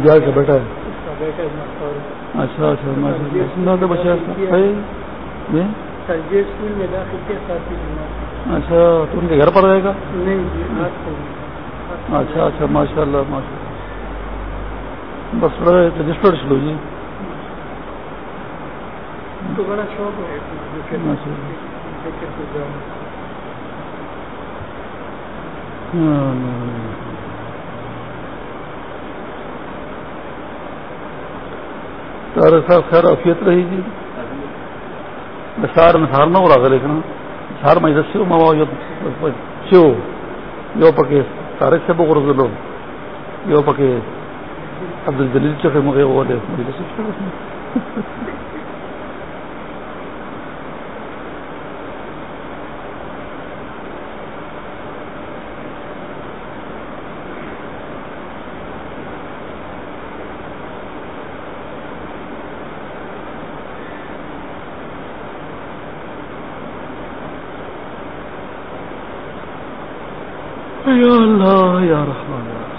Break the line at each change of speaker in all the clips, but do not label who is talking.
مجھے کا بیٹا ہے؟ اچھا اچھا بچہ
جی؟
اچھا تو ان کے گھر پر رہے گا؟
جی
اچھا اچھا ماشاء اللہ ماشاء اللہ بس رجسٹرڈ چلو جی۔
کو بڑا شوق ہے۔
ماشاء صاحب خیر افیت رہی جی سار میں سار نہ ہو رہا تھا لیکن سار میں رسی شیو یو پکے سارے سے بغرض لوگ یو پکے عبد الجلیل چکے مغے وہ دے یا اللہ یا رحمان یا رحمان.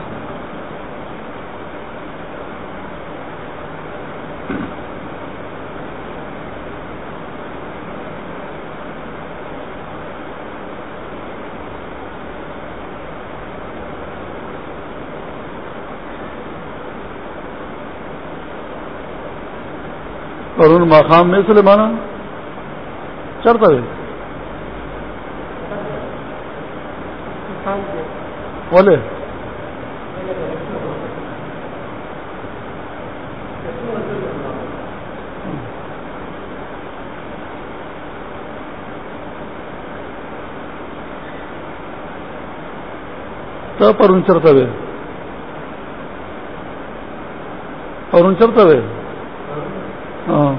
اور ان مقام میں سلیمانہ چڑھتا ہے۔ بولے۔ تو پر ان چڑھتا ہوئے اور ان چڑھتا ہوئے ہاں۔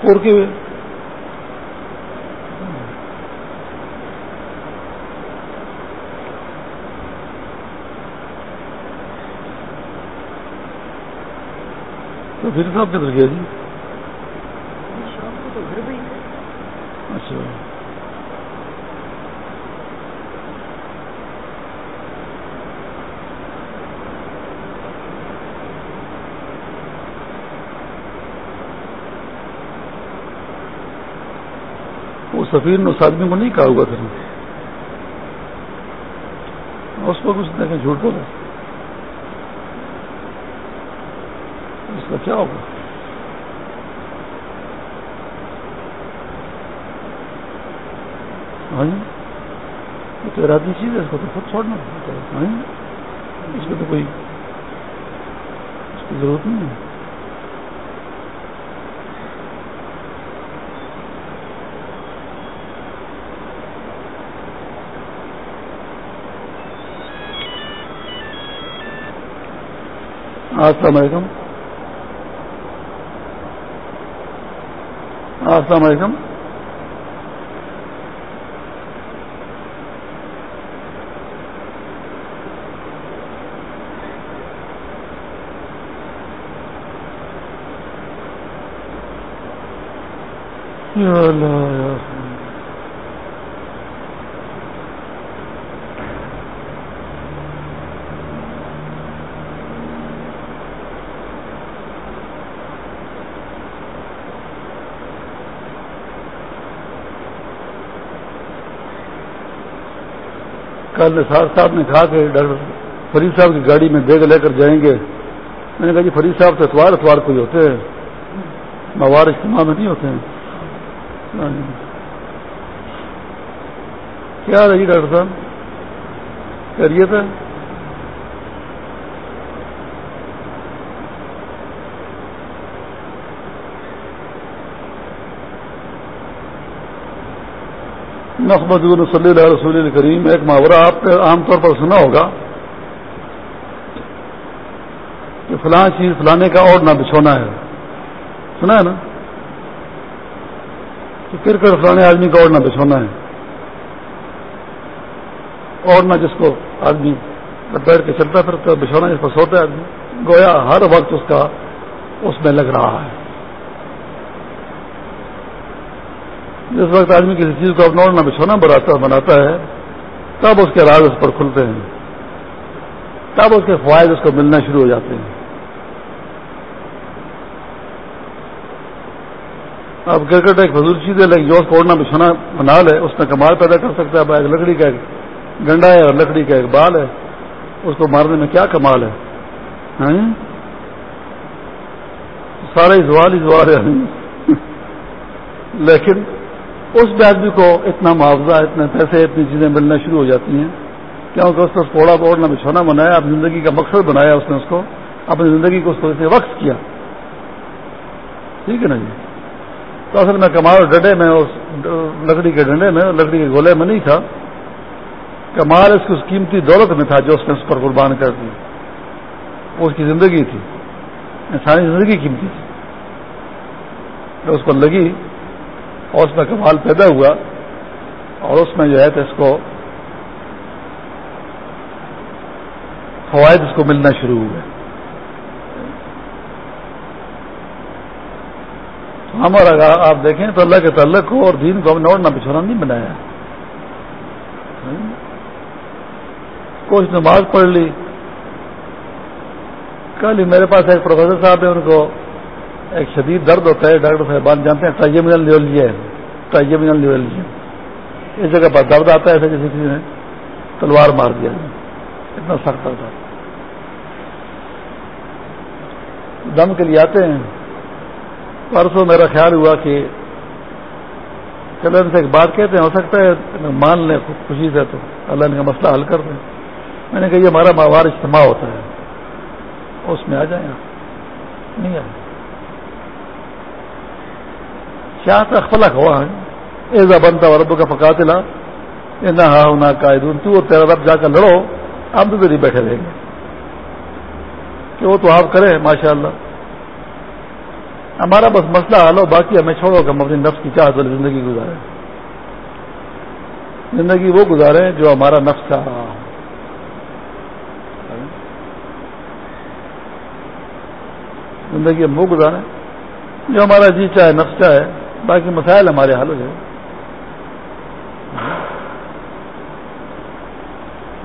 پور کے تو پھر صاحب کدھر گیا جی؟ اچھا۔ وہ سفیر نے اس آدمی کو نہیں کہا ہوا تھا اس پر کچھ دیکھیں جھوٹ بولا اس کا کیا ہوگا؟ تو ارادی چیز ہے، اس کو تو خود چھوڑنا ہاں اس میں تو کوئی اس کی ضرورت نہیں ہے۔ السلام علیکم۔ السلام علیکم۔ یا اللہ کل نثار صاحب نے کہا کہ ڈاکٹر فرید صاحب کی گاڑی میں بیگ لے کر جائیں گے۔ میں نے کہا جی فرید صاحب تو اتوار اتوار کو ہی ہوتے ہیں۔ موار اجتماع میں نہیں ہوتے ہیں۔ ہاں جی۔ کیا رہی ڈاکٹر صاحب؟ خیریت ہے؟ محمد صلی اللہ رسول الکریم ایک محاورہ آپ نے عام طور پر سنا ہوگا کہ فلاں چیز فلانے کا اور نہ بچھونا ہے۔ سنا ہے نا؟ کہ کرکٹ فلانے آدمی کا اور نہ بچھونا ہے۔ اور نہ جس کو آدمی بیٹھ کے چلتا پھرتا بچھونا اس پر سوتا ہے گویا ہر وقت اس کا اس میں لگ رہا ہے۔ جس وقت آدمی کسی چیز کو اپنا نہ بچھونا بناتا بناتا ہے، تب اس کے راز اس پر کھلتے ہیں۔ تب اس کے فوائد اس کو ملنا شروع ہو جاتے ہیں۔ اب کرکٹ ایک فضول چیز ہے، لیکن جو اس کو اوڑھنا بچھونا، بنا لے، اس میں کمال پیدا کر سکتا ہے۔ ایک لکڑی کا ایک گنڈا ہے اور لکڑی کا ایک بال ہے۔ اس کو مارنے میں کیا کمال ہے؟ ہاں؟ سارے زوال ہی زوال ہے لیکن اس بھی آدمی کو اتنا معاوضہ، اتنے پیسے، اتنی چیزیں ملنا شروع ہو جاتی ہیں کیونکہ اس کو پوڑا پوڑنا بچھونا بنایا، اپنی زندگی کا مقصد بنایا اس نے اس کو، اپنی زندگی کو اس کو وقت کیا۔ ٹھیک ہے نا جی؟ تو اصل میں کمال ڈنڈے میں اس لکڑی کے ڈنڈے میں، لکڑی کے گولے میں نہیں تھا۔ کمال اس کی اس قیمتی دولت میں تھا جو اس نے اس پر قربان کر دی۔ وہ اس کی زندگی تھی۔ انسانی زندگی قیمتی تھی۔ اس پر لگی اور اس میں کمال پیدا ہوا اور اس میں جو ہے تو اس کو فوائد اس کو ملنا شروع ہوئے ہمارا آپ دیکھیں تو اللہ کے تعلق کو اور دین کو ہم نے اوڑھنا بچھونا نہیں بنایا۔ کچھ نماز پڑھ لی کل ہی میرے پاس ایک پروفیسر صاحب ہے ان کو ایک شدید درد ہوتا ہے، ڈاکٹر صاحب جانتے ہیں ٹائیمنل لیول ہے ٹائیمنل لیول اس جگہ پر درد آتا ہے، ایسے کسی نے تلوار مار دیا۔ اتنا سخت ہوتا دم کے لیے آتے ہیں۔ پرسوں میرا خیال ہوا کہ چلو ان سے ایک بات کہتے ہیں، ہو سکتا ہے مان لیں خوشی سے تو اللہ ان کا مسئلہ حل کر دیں۔ میں نے کہا، یہ ہمارا ماہوار اجتماع ہوتا ہے۔ اس میں آ جائیں آپ۔ نہیں آئے۔ کیا تھا؟ فلک ہوا ہے۔ ایزا بنتا اور رب کا پکاتلا نہ ہاں نہ قائدون۔ تو تیرا رب جا کر لڑو۔ آپ تو نہیں بیٹھے رہیں گے۔ کہ وہ تو آپ کریں ماشاء اللہ ہمارا بس مسئلہ حل ہو، باقی ہمیں چھوڑو کہ ہم اپنی نفس کی چاہت والی زندگی گزارے زندگی وہ گزارے جو ہمارا نفس چاہ رہا زندگی ہم وہ گزارے جو ہمارا جی چاہے، نفس چاہے۔ باقی مسائل ہمارے حل ہو جائے۔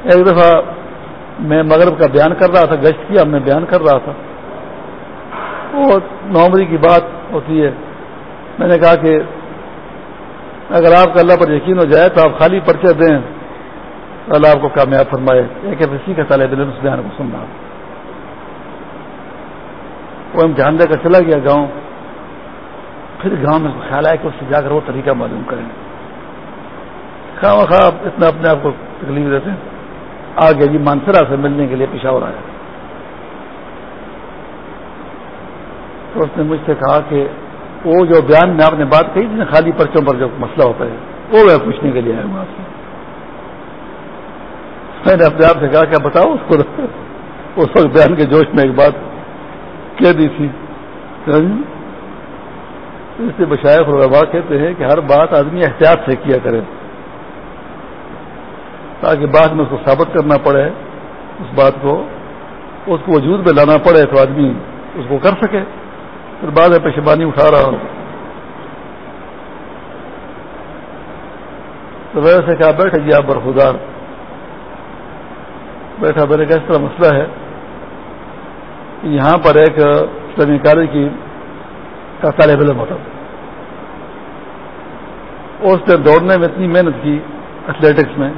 ایک دفعہ میں مغرب کا بیان کر رہا تھا، گشت کیا، میں بیان کر رہا تھا۔ وہ نومری کی بات ہوتی ہے۔ میں نے کہا کہ اگر آپ کا اللہ پر یقین ہو جائے تو آپ خالی پرچے دیں۔ اللہ آپ کو کامیاب فرمائے۔ ایک اسی کا طالب علم اس بیان کو سننا وہ امتحان دے کر چلا گیا گاؤں۔ پھر گاؤں میں خیال آیا کہ اس سے جا کر وہ طریقہ معلوم کریں؟ خواہ خواہ اتنا اپنے آپ کو تکلیف دیتے ہیں۔ آگے جی مانسرا سے ملنے کے لیے پشاور آیا۔ تو اس نے مجھ سے کہا کہ وہ جو بیان میں آپ نے بات کہی جس خالی پرچوں پر جو مسئلہ ہوتا ہے، وہ میں پوچھنے کے لیے آیا ہوں آپ سے۔ میں نے اپنے آپ سے کہا، کیا بتاؤ اس کو؟ اس وقت بیان کے جوش میں ایک بات کہہ دی تھی۔ اس سے بشائے علماء کہتے ہیں کہ ہر بات آدمی احتیاط سے کیا کرے، تاکہ بعد میں اس کو ثابت کرنا پڑے، اس بات کو، اس کو وجود میں لانا پڑے تو آدمی اس کو کر سکے۔ پھر بعد میں پشبانی اٹھا رہا ہوں۔ تو ویسے کہا بیٹھے جی آپ برخودار۔ بیٹھا میرے کا اس طرح مسئلہ ہے یہاں پر ایک اسلامی کالج کی کا طالب علم ہوتا اس نے دوڑنے میں اتنی محنت کی ایتھلیٹکس میں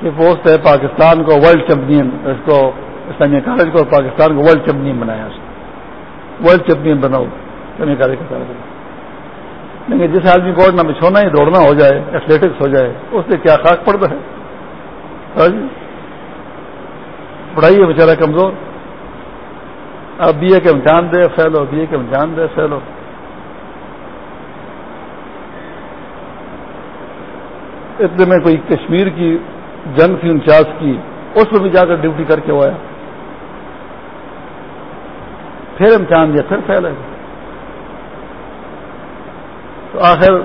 کہ پوسٹ ہے پاکستان کو ورلڈ چیمپئن اس کو اسلامیہ کالج کو پاکستان کو ورلڈ چیمپئن بنایا۔ اس ورلڈ چیمپئن بناؤ، اسلامیہ کالج کا لیکن جس آدمی کو نہ بچھونا ہی دوڑنا ہو جائے ایتھلیٹکس ہو جائے، اس سے کیا خاک پڑتا ہے؟ ہاں جی۔ پڑھائی ہے بیچارہ کمزور۔ اب بی اے کے امتحان دے، فیل ہو، بی اے کے امتحان دے، فیل ہو۔ اتنے میں کوئی کشمیر کی جنگ تھی انچاس کی، اس میں بھی جا کر ڈیوٹی کر کے وہ آیا۔ پھر امتحان دیا، پھر فیل ہے تو آخر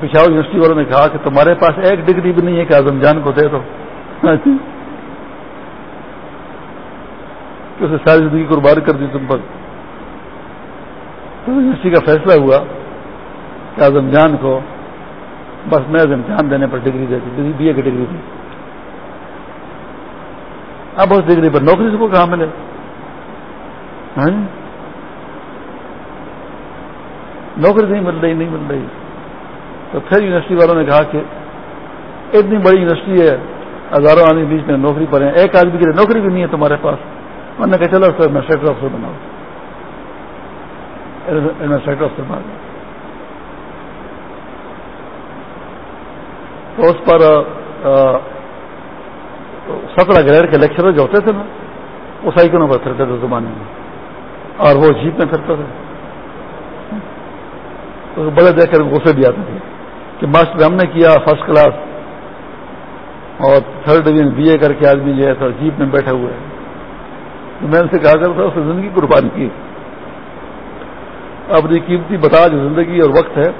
پشاور یونیورسٹی والوں نے کہا کہ تمہارے پاس ایک ڈگری بھی نہیں ہے کہ اعظم جان کو دے دو۔ کہ اسے ساری زندگی قربان کر دی تم پر۔ تو یونیورسٹی کا فیصلہ ہوا کہ اعظم جان کو بس میں امتحان دینے پر ڈگری دیتی بی اے کی ڈگری دی۔ اب اس ڈگری پر نوکری سے کو کہاں ملے؟ ہاں؟ نوکری نہیں مل رہی، نہیں مل رہی۔ تو پھر یونیورسٹی والوں نے کہا کہ اتنی بڑی یونیورسٹی ہے، ہزاروں آدمی بیچ میں نوکری پر ہیں۔ ایک آدمی کے لیے نوکری بھی نہیں ہے تمہارے پاس۔ انہوں نے کہا چلو سر ایڈمنسٹریٹر افسر بناؤ ایڈمنسٹریٹر افسر بنا دیا تو اس پر سترہ گریڈ کے لیکچرر جو ہوتے تھے نا وہ سائیکلوں پر پھرتے تھے زمانے میں اور وہ جیپ میں پھرتا تھا تو بڑے دیکھ کر غصے بھی آتے تھے کہ ماسٹر ہم نے کیا فرسٹ کلاس اور تھرڈ ڈویژن بی اے کر کے آدمی جو ہے تو جیپ میں بیٹھے ہوئے ہیں تو میں ان سے کہا کرتا اس نے زندگی قربان کی۔ اپنی قیمتی بتا جو زندگی اور وقت ہے،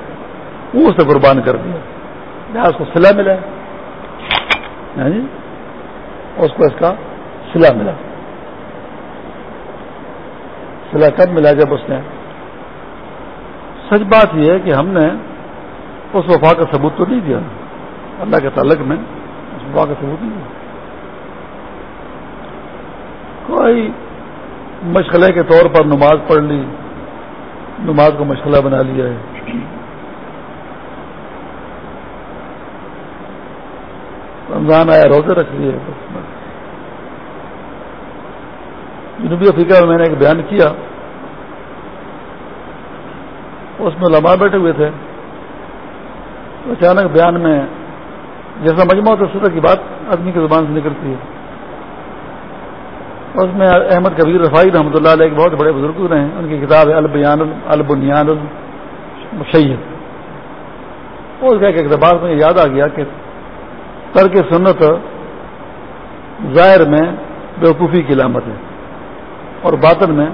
وہ اسے قربان کر دیا۔ جہاں اس کو سلا ملا۔ جی اس کو اس کا سلا ملا۔ سلا کب ملا جب اس نے؟ سچ بات یہ ہے کہ ہم نے اس وفا کا ثبوت تو نہیں دیا۔ اللہ کے تعلق میں اس وفا کا ثبوت نہیں دیا۔ کوئی مشغلے کے طور پر نماز پڑھ لی، نماز کو مشغلہ بنا لیا ہے۔ رمضان آیا، روزے رکھ لیے۔ جنوبی افریقہ میں میں نے ایک بیان کیا۔ اس میں لمبا بیٹھے ہوئے تھے۔ اچانک بیان میں جیسا مجموعہ ہوتا سطح کی بات آدمی کی زبان سے نکلتی ہے۔ اس میں احمد کبیر رفائی رحمۃ اللہ علیہ ایک بہت بڑے بزرگ رہے ہیں۔ ان کی کتاب ہے البیان البنیان المشید اس کا ایک اقتبار میں یاد آ گیا کہ ترک سنت ظاہر میں بیوقوفی کی علامت ہے اور باطن میں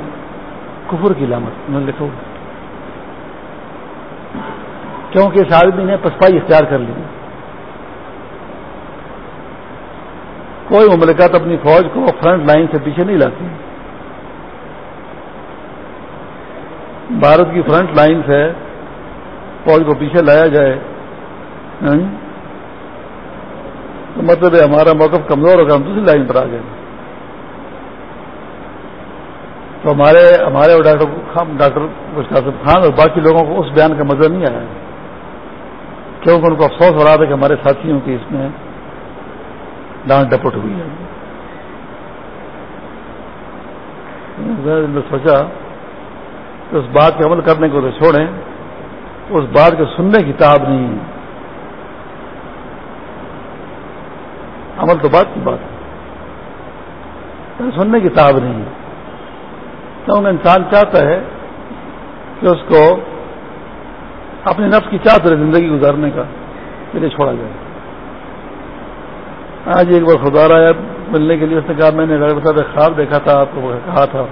کفر کی علامت انہوں نے کیونکہ اس آدمی نے پسپائی اختیار کر لی۔ کوئی مملکت اپنی فوج کو فرنٹ لائن سے پیچھے نہیں لاتی۔ بھارت کی فرنٹ لائن سے فوج کو پیچھے لایا جائے۔ ہاں؟ تو مطلب ہے ہمارا موقف کمزور ہوگا، ہم دوسری لائن پر آ گئے۔ تو ہمارے ہمارے ڈاکٹر ڈاکٹر صاحب خان اور باقی لوگوں کو اس بیان کا مزہ نہیں آیا۔ کیونکہ ان کو افسوس ہو رہا تھا کہ ہمارے ساتھیوں کی اس میں ڈانٹ ڈپٹ ہوئی۔ ہے سوچا کہ اس بات کے عمل کرنے کو تو چھوڑیں، اس بات کے سننے کی تاب نہیں۔ ہے عمل تو بات کی بات ہے۔ سننے کی تاب نہیں۔ ہے کیونکہ انسان چاہتا ہے کہ اس کو اپنے نفس کی چاہت زندگی گزارنے کا پھر چھوڑا جائے۔ آج ایک بار خدا آیا ملنے کے لیے اس نے کہا، میں نے ڈاکٹر صاحب خواب دیکھا تھا، آپ کو کہا تھا۔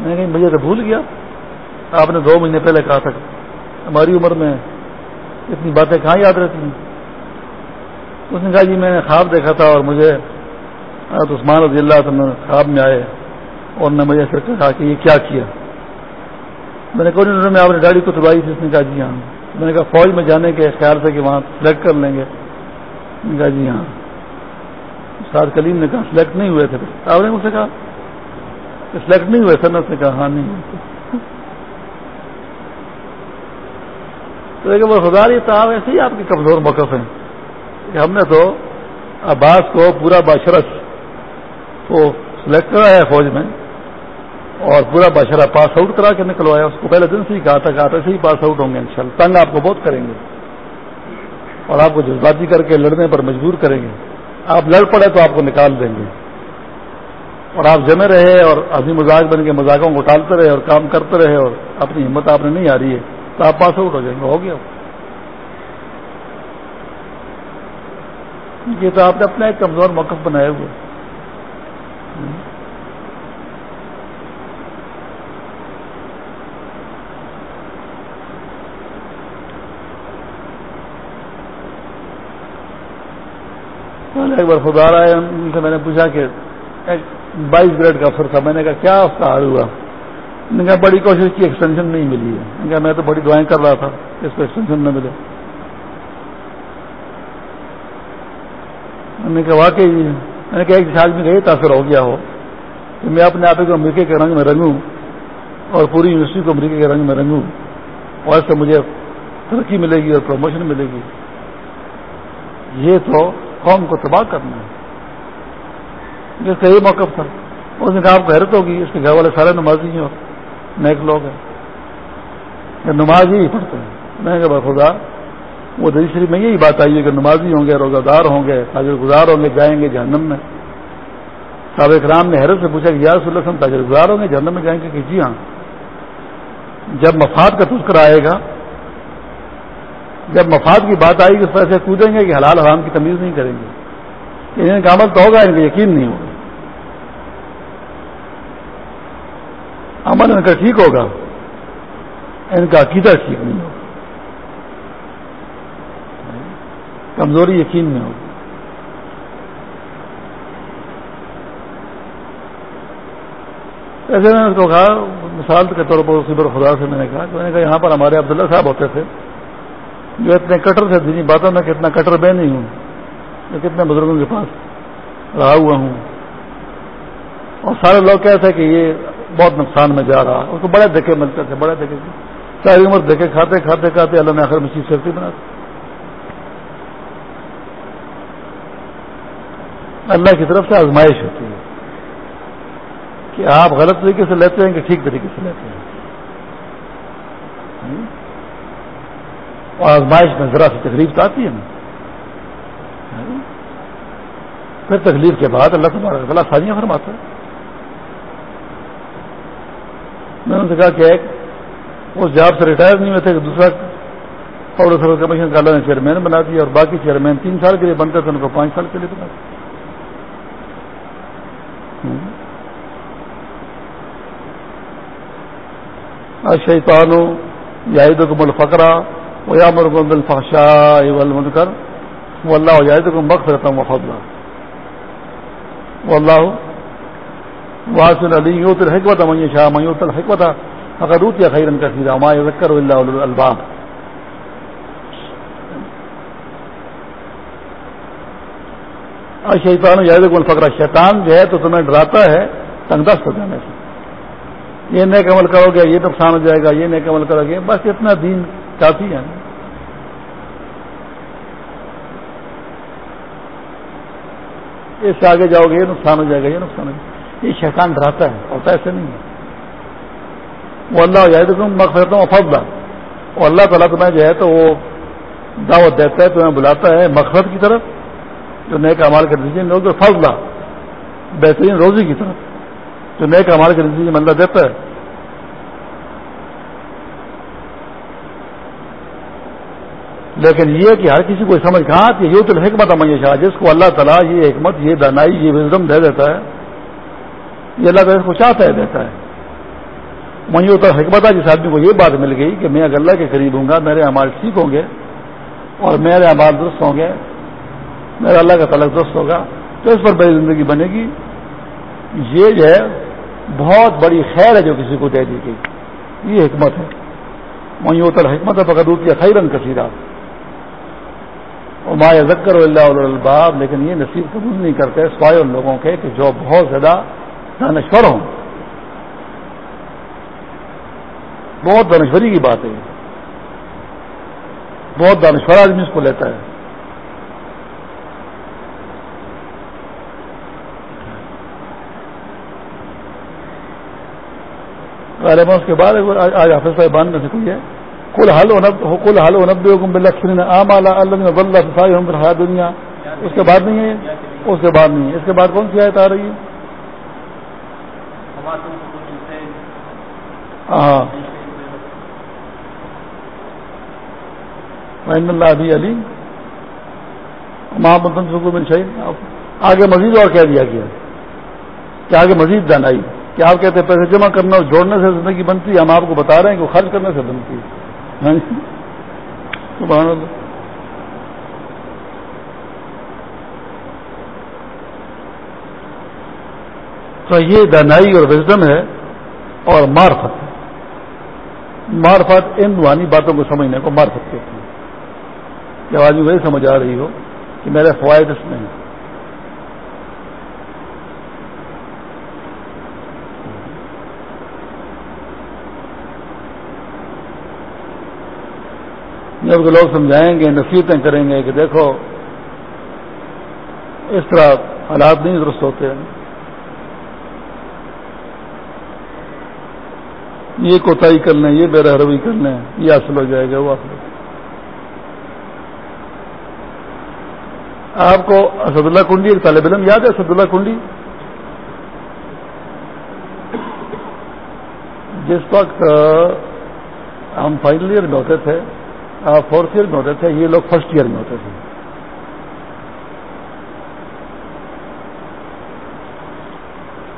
میں کہیں مجھے تو بھول گیا۔ آپ نے دو مہینے پہلے کہا تھا ہماری عمر میں اتنی باتیں کہاں یاد رہتی ہیں؟ اس نے کہا جی میں نے خواب دیکھا تھا اور مجھے عثمان رضی اللہ خواب میں آئے اور نے مجھے پھر کہا کہ یہ کیا کیا۔ میں نے کوئی میں آپ نے گاڑی کو تباہی تھی، اس نے کہا جی ہاں۔ میں نے کہا، فوج میں جانے کے خیال سے کہ وہاں سلیکٹ کر لیں گے۔ نے کہا جی ہاں۔ سعد کلیم نے کہا سلیکٹ نہیں ہوئے تھے۔ آپ نے مجھ سے کہا؟ کہ سلیکٹ نہیں ہوئے سر نے کہا ہاں نہیں ہوئے تو ایک بار خدا رہی تو ایسے ہی آپ کے کمزور موقف ہیں کہ ہم نے تو عباس کو پورا باشرس کو سلیکٹ کرا ہے فوج میں اور پورا باشرہ پاس آؤٹ کرا کے نکلوایا۔ اس کو پہلے دن سے ہی کہا تھا کہ آپ ایسے ہی پاس آؤٹ ہوں گے ان تنگ آپ کو بہت کریں گے۔ اور آپ کو جذباتی کر کے لڑنے پر مجبور کریں گے۔ آپ لڑ پڑے تو آپ کو نکال دیں گے۔ اور آپ جمے رہے اور ابھی مذاق بن کے مذاقوں کو ٹالتے رہے اور کام کرتے رہے اور اپنی ہمت آپ نے نہیں آ رہی ہے، تو آپ پاس آؤٹ ہو جائیں گے، ہو گیا۔ یہ تو آپ نے اپنا ایک کمزور موقف بنایا ہوئے ایک بار خدا رہا ہے ان سے میں نے پوچھا کہ بائیس گریڈ کا افسر تھا میں نے کہا کیا اس کا حال ہوا نے کہا بڑی کوشش کی ایکسٹینشن نہیں ملی ہے۔ میں کہا میں تو بڑی دعائیں کر رہا تھا اس کو ایکسٹینشن نہ ملے۔ میں نے کہا واقعی، میں نے کہا ایک آدمی کا یہ تاثر ہو گیا ہو کہ میں اپنے آپ کو امریکہ کے رنگ میں رنگوں اور پوری یونیورسٹی کو امریکہ کے رنگ میں رنگوں، اور اس سے مجھے ترقی ملے گی اور پروموشن ملے گی۔ یہ تو قوم کو تباہ کرنا ہے۔ جس کا یہ موقف تھا۔ اس نے کہا، آپ کو حیرت ہوگی، اس کے گھر والے سارے نمازی ہیں اور نیک لوگ ہیں۔ نماز ہی پڑھتے ہیں۔ میں کہ خدا، وہ شریف میں یہی بات آئی ہے کہ نمازی ہوں گے روزہ دار ہوں گے، تاجر گزار ہوں گے، جائیں گے جہنم میں۔ صابق رام نے حیرت سے پوچھا کہ یار وسلم، تاجر گزار ہوں گے، جہنم میں جائیں گے؟ کہ جی ہاں۔ جب مفاد کا تذکر آئے گا جب مفاد کی بات آئے گی اس طرح سے کودیں گے کہ حلال حرام کی تمیز نہیں کریں گے ان کا عمل تو ہوگا، ان کا یقین نہیں ہوگا۔ عمل ان کا ٹھیک ہوگا، ان کا عقیدہ ٹھیک نہیں ہوگا۔ کمزوری یقین میں ہوگی۔ ایسے میں نے اس کو کہا، مثال کے طور پر اسی پر خدا سے میں نے کہا میں نے کہا یہاں پر ہمارے عبداللہ صاحب ہوتے تھے۔ جو اتنے کٹر سے دینی باتوں میں کتنا کٹر بے نہیں ہوں میں کتنے بزرگوں کے پاس رہا ہوا ہوں۔ اور سارے لوگ کہتے ہیں کہ یہ بہت نقصان میں جا رہا۔ اس کو بڑے دھکے ملتے تھے، بڑے دھکے۔ ساری عمر دھکے کھاتے کھاتے کھاتے اللہ نے آخر میں چیز کرتی بناتے اللہ کی طرف سے آزمائش ہوتی ہے کہ آپ غلط طریقے سے لیتے ہیں کہ ٹھیک طریقے سے لیتے ہیں۔ اور آزمائش میں ذرا سی تکلیف تو آتی ہے نا۔ پھر تکلیف کے بعد اللہ تبارک تعالیٰ سانیاں فرماتا ہے۔ میں نے کہا کہ ایک اس جاب سے ریٹائر نہیں ہوئے تھے کہ دوسرا پاؤڈر سروس کمیشن کا اللہ نے چیئرمین بنا دیا اور باقی چیئرمین تین سال کے لیے بنتے تھے ان کو پانچ سال کے لیے بنا دیا۔ شیطانو یاد کو الفقرا۔ وہ یا مرغ الفاشا کر وہ اللہ جائید کو مقص رہتا ہوں وفضلہ وہ اللہ واسن علی یوت الحکمت من شاہ میوت الحکمت اگر روت یا خیرن کا سیدھا ما ذکر اللہ الباب شیطان یاد کو الفقرا شیطان جو ہے تو تمہیں ڈراتا ہے تنگ دست ہو جانے سے. یہ نیک عمل کرو گے، یہ نقصان ہو جائے گا، یہ نیک عمل کرو گے، بس اتنا دین کافی ہے اس سے آگے جاؤ گے، یہ نقصان ہو جائے گا، یہ نقصان ہو جائے گا۔ یہ شیطان ڈراتا ہے اور ایسے نہیں ہے وہ اللہ جائے تو تم مقصد ہوں فضلہ اور اللہ تعالیٰ تمہیں جو ہے تو وہ دعوت دیتا ہے، تمہیں بلاتا ہے مقصد کی طرف، جو نیک امال کے نتیجے میں لوگ فضلہ بہترین روزی کی طرف۔ جو نئے کمال کے نتیجے میں اللہ دیتا ہے۔ لیکن یہ کہ ہر کسی کو سمجھ کہاں کہ یہ تو حکمت شاہ جس کو اللہ تعالیٰ یہ حکمت، یہ دانائی، یہ وزڈم دے دیتا ہے، یہ اللہ تعالیٰ کو چاہتا ہے، دیتا ہے۔ میوت حکمت جس آدمی کو یہ بات مل گئی کہ میں اگر اللہ کے قریب ہوں گا، میرے امال ٹھیک ہوں گے اور میرے امال درست ہوں گے، میرا اللہ کا تعلق درست ہوگا، تو اس پر بڑی زندگی بنے گی۔ یہ جو ہے، بہت بڑی خیر ہے جو کسی کو دے دی گئی۔ یہ حکمت ہے۔ وہیں اتر حکمت ہے پکڑ یا خیرن کثیرہ اور ماں ذکر اللہ الباب لیکن یہ نصیب قبول نہیں کرتے سوائے ان لوگوں کے کہ جو بہت زیادہ دانشور ہوں۔ بہت دانشوری کی بات ہے بہت دانشور آدمی اس کو لیتا ہے۔ غالبا اس کے بعد آج حافظ صاحبان میں سے کوئی ہے۔ کل حل کل حل و حکم بلکھن عام اللہ دنیا اس کے بعد نہیں ہے اس کے بعد نہیں ہے. اس کے بعد کون سی آیت آ رہی ہے؟ ہاں اللہ ابھی علی محمد سکون بن شہید آگے مزید اور کہہ دیا گیا کہ آگے مزید جانائی کہ آپ کہتے ہیں پیسے جمع کرنا اور جوڑنے سے زندگی بنتی ہے، ہم آپ کو بتا رہے ہیں کہ خرچ کرنے سے بنتی ہے۔ ہاں جی؟ تو یہ دانائی اور وزڈم ہے اور مارفت ہے۔ مارفت ان روحانی باتوں کو سمجھنے کو مارفت کہتے ہیں۔ کہ آج وہی سمجھ آ رہی ہو کہ میرے فوائد اس میں ہیں؟ جب لوگ سمجھائیں گے، نصیحتیں کریں گے کہ دیکھو، اس طرح حالات نہیں درست ہوتے ہیں۔ یہ کوتاہی کر لیں، یہ بے روی کر لیں، یہ حاصل ہو جائے گا، وہ حاصل آپ کو اسد اللہ کنڈی، ایک طالب علم یاد ہے اسد اللہ کنڈی؟ جس وقت ہم فائنل ایئر میں ہوتے تھے فورتھ ایئر میں ہوتے تھے، یہ لوگ فرسٹ ایئر میں ہوتے تھے۔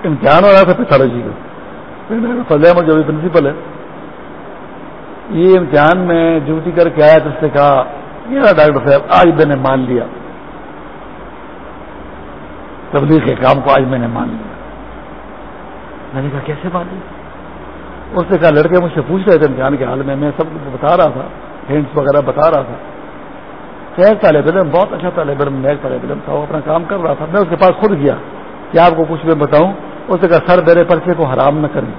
امتحان ہو رہا تھا پیتھالوجی کا۔ فضل احمد جو بھی پرنسپل ہے۔ یہ امتحان میں ڈیوٹی کر کے آیا، تو اس نے کہا میرا ڈاکٹر صاحب، آج میں نے مان لیا۔ تبلیغ کے کام کو آج میں نے مان لیا۔ میں نے کہا، کیسے مان لیا؟ اس نے کہا، لڑکے مجھ سے پوچھ رہے تھے امتحان کے حال میں میں سب بتا رہا تھا۔ ہینڈس وغیرہ بتا رہا تھا۔ ایک طالب علم، بہت اچھا طالب علم میں ایک طالب علم تھا، وہ اپنا کام کر رہا تھا۔ میں اس کے پاس خود گیا کہ آپ کو کچھ میں بتاؤں۔ اس نے کہا، سر میرے پرچے کو حرام نہ کریں۔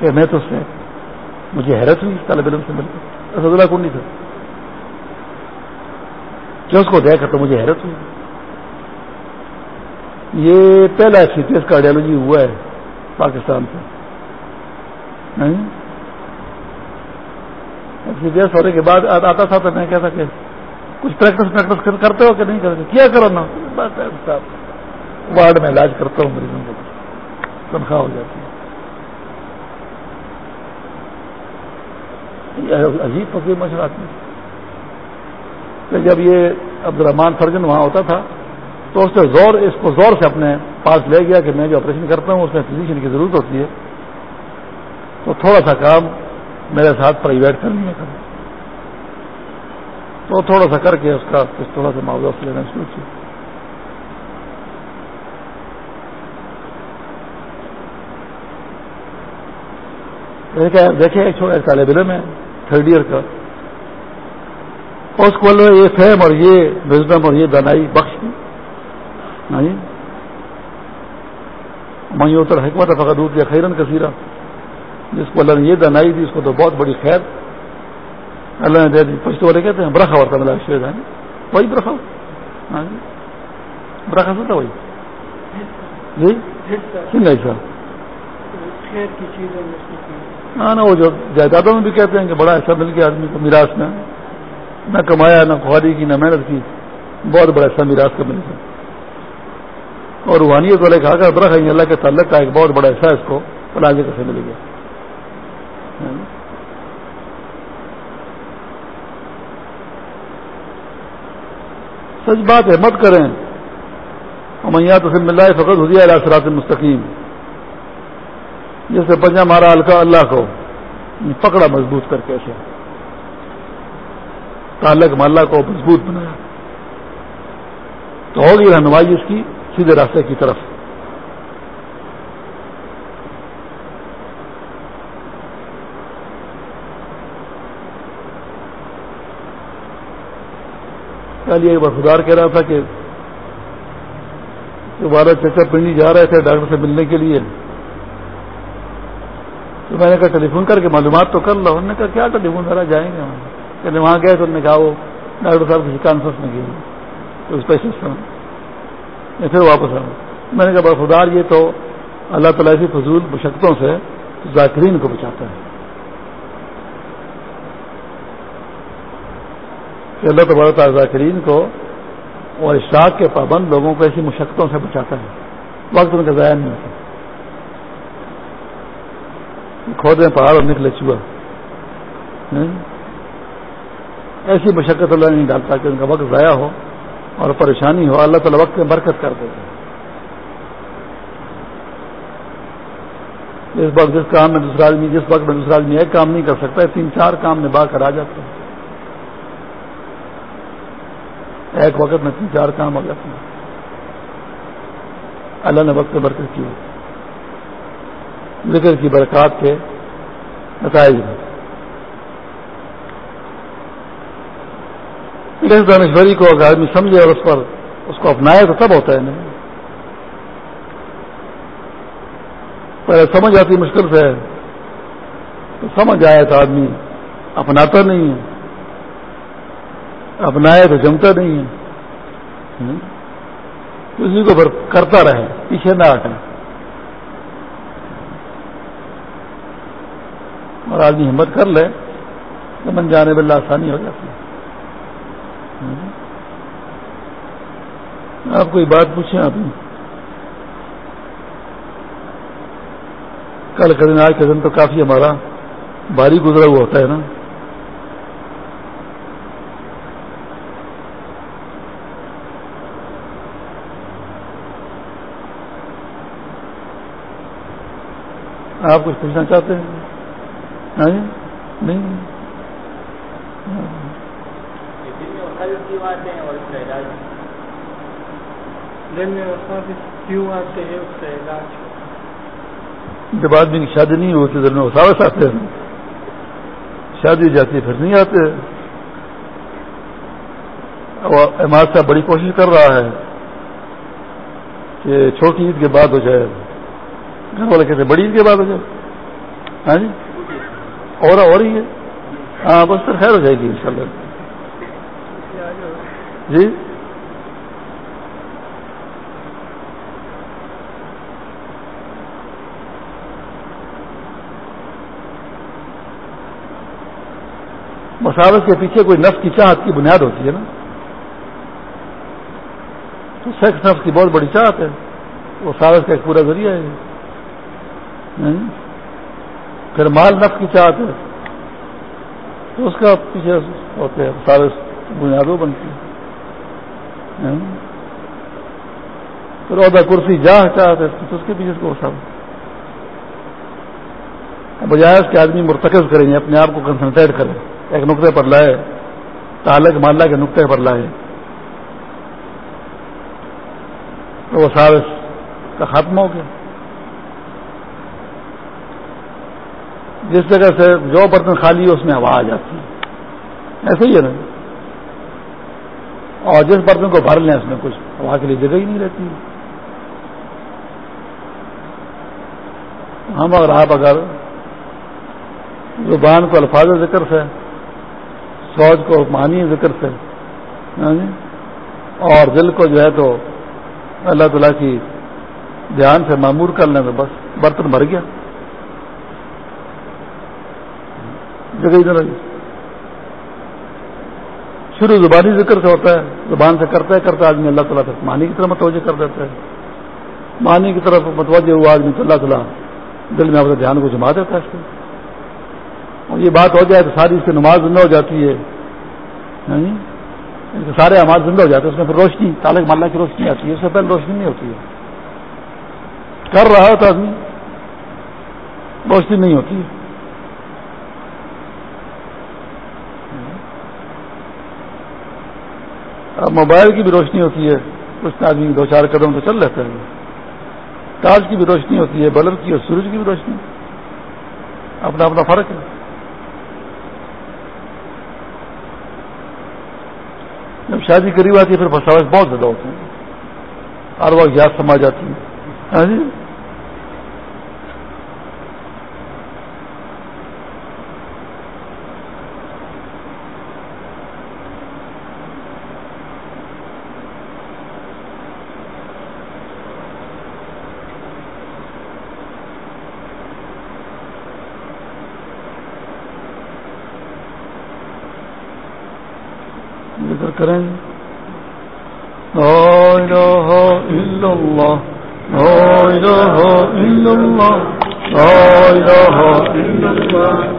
کہ میں تو اس سے مجھے حیرت ہوئی، طالب علم سے مل کر اسد اللہ کنڈی تھا؟ کہ اس کو دیکھ کر تو مجھے حیرت ہوئی۔ یہ پہلا سی پی ایس کارڈیالوجی ہوا ہے پاکستان سے۔ نہیں؟ سی بی ہونے کے بعد آتا تھا تو میں کہتا کہ کچھ پریکٹس پریکٹس کرتے ہو کہ نہیں کرتے؟ کیا کرو نا؟ وارڈ میں علاج کرتا ہوں مریضوں کو۔ تنخواہ ہو جاتی ہے۔ عجیب فقیر مشورات میں۔ کہ جب یہ عبد الرحمان سرجن وہاں ہوتا تھا، تو اس سے زور اس کو زور سے اپنے پاس لے گیا کہ میں جو آپریشن کرتا ہوں، اس میں فزیشین کی ضرورت ہوتی ہے۔ تو تھوڑا سا کام میرے ساتھ پرائیویٹ کر لیا کر تو تھوڑا سا کر کے اس کا کچھ تھوڑا سا معاوضہ لینا شروع کیا۔ دیکھیں ایک چھوٹا طالب علم ہے تھرڈ ایئر کا۔ اس کو یہ فہم اور یہ وزڈم اور یہ دنائی بخش دی۔ نہیں۔ میں اتر حکمت فقط دودھ یا خیرن کثیرہ۔ جس کو اللہ نے یہ دنائی دی اس کو تو بہت بڑی خیر۔ اللہ نے دے دی۔ پشتو والے کہتے ہیں برخا ورتا ملا شیر ہے۔ وہی برخا ہاں جی۔ برخا سوتا وہی۔ جی؟ سنگھ ایسا ہاں نا وہ جو جائیدادوں میں بھی کہتے ہیں کہ بڑا ایسا مل گیا آدمی کو میراث میں۔ نہ کمایا نہ خواری کی نہ محنت کی۔ بہت بڑا ایسا میراث کا مل گیا۔ اور روحانیت والے کہا کر برخ اللہ کے تعلق کا ایک بہت بڑا ایسا اس کو پلاجے کیسے مل گیا سچ بات ہے، مت کریں۔ امیات حسن اللہ فقط ہو دیا سرات مستقیم۔ جیسے پنجا مارا الکا اللہ کو۔ پکڑا مضبوط کر کے ایسے۔ تعلق مالا کو مضبوط بنایا۔ تو ہوگی رہنمائی اس کی سیدھے راستے کی طرف۔ کل یہ وفدار کہہ رہا تھا کہ بارہ چچا پنڈی جا رہے تھے ڈاکٹر سے ملنے کے لیے۔ تو میں نے کہا ٹیلی فون کر کے معلومات تو کر لو۔ انہوں نے کہا کیا ٹیلی فون ذرا جائیں گے کہنے وہاں گئے تو انہوں نے کہا وہ ڈاکٹر صاحب کسی کانفرنس میں گئے۔ تو اسپیشلسٹ میں پھر واپس آؤں میں نے کہا برفدار یہ تو اللہ تعالیٰ کی فضول مشقتوں سے ذاکرین کو بچاتا ہے۔ کہ اللہ تبارک ذاکرین کو اور اشاق کے پابند لوگوں کو ایسی مشقتوں سے بچاتا ہے۔ وقت ان کا ضائع نہیں ہوتا۔ کھودیں پہاڑ اور نکلے چوہا۔ ایسی مشقت اللہ نہیں ڈالتا کہ ان کا وقت ضائع ہو اور پریشانی ہو۔ اللہ تعالیٰ وقت میں برکت کر دیتے اس وقت جس کام میں دوسرا آدمی جس وقت میں دوسرا آدمی ایک کام نہیں کر سکتا، تین چار کام میں با کر آ جاتا ہے۔ ایک وقت میں تین چار کام ہو جاتے ہیں اللہ نے وقت برکت کی۔ ذکر کی برکات کے نتائج۔ میں اس دانشوری کو اگر آدمی سمجھے اور اس پر اس کو اپنائے تو تب ہوتا ہے نہیں پہلے سمجھ آتی مشکل سے، تو سمجھ آئے تو آدمی اپناتا نہیں ہے۔ اپنائے تو جمتا نہیں ہے۔ کسی کو پھر کرتا رہے، پیچھے نہ ہٹے۔ اور آدمی ہمت کر لے، تو من جانے میں آسانی ہو جاتی ہے۔ آپ کوئی بات پوچھیں آپ؟ کل کا دن، آج کا دن تو کافی ہمارا باری گزرا ہوا ہوتا ہے نا۔ آپ کچھ پوچھنا چاہتے ہیں؟ ہاں جی؟ نہیں۔ جب آدمی کی شادی نہیں ہوتی تو وساوس آتے ہیں۔ شادی جاتی ہے، پھر نہیں آتے۔ اماد صاحب بڑی کوشش کر رہا ہے کہ چھوٹی عید کے بعد ہو جائے۔ گھر والے کہتے بڑی عید کے بعد ہو جائے۔ ہاں جی؟ اور ہو رہی ہے۔ ہاں بس پھر خیر ہو جائے گی انشاءاللہ۔ جی؟ مساوت کے پیچھے کوئی نفس کی چاہت کی بنیاد ہوتی ہے نا۔ تو سیکس نفس کی بہت بڑی چاہت ہے۔ وہ ساوس کا ایک پورا ذریعہ ہے۔ پھر مال نفس کی چاہت ہے۔ تو اس کا پیچھے ہوتے ہیں ساوس بنیادوں بنتی ہے پھر عہدہ کرسی جاہ چاہت ہے، تو اس کے پیچھے کو سب بجائے اس کے آدمی مرتکز کریں گے اپنے آپ کو کنسنٹریٹ کریں۔ ایک نقطے پر لائے، تعلق ماللہ کے نقطے پر لائے۔ تو وہ سارس کا ختم ہو گیا۔ جس جگہ سے جو برتن خالی ہے اس میں ہوا آ جاتی ہے۔ ایسے ہی ہے نا۔ اور جس برتن کو بھر لیں اس میں کچھ ہوا کے لیے جگہ ہی نہیں رہتی۔ ہم اگر آپ اگر زبان کو الفاظ ذکر سے، سوچ کو مانی ذکر سے ہاں جی، اور دل کو جو ہے تو اللہ تعالیٰ کی دھیان سے معمور کر لیں تو بس برتن بھر گیا۔ جگہ ادھر جی۔ شروع زبانی ذکر سے ہوتا ہے، زبان سے کرتا ہے، کرتا آدمی اللہ تعالیٰ تک مانی کی طرف متوجہ کر دیتا ہے۔ مانی کی طرف متوجہ ہوا آدمی تو اللہ تعالیٰ دل میں اپنے دھیان کو جما دیتا ہے اس کو اور یہ بات ہو جائے تو ساری اس کی نماز زندہ ہو جاتی ہے۔ ہاں جی؟ سارے آماد زندہ ہو جاتے ہیں، اس میں پھر روشنی، تالک ماللہ کی روشنی آتی ہے، اس سے پہلے روشنی نہیں ہوتی ہے۔ کر رہا ہوتا آدمی، روشنی نہیں ہوتی ہے۔ موبائل کی بھی روشنی ہوتی ہے، کچھ آدمی دو چار قدم تو چل رہتا ہے۔ ٹارچ کی بھی روشنی ہوتی ہے، بلب کی اور سورج کی بھی روشنی۔ اپنا اپنا فرق ہے۔ جب شادی قریب آتی ہے، پھر فساوس بہت زیادہ ہوتے ہیں۔ ہر وقت یاد سما جاتی ہے ہاں جی کریں لا الہ الا اللہ لا الہ الا اللہ لا الہ الا اللہ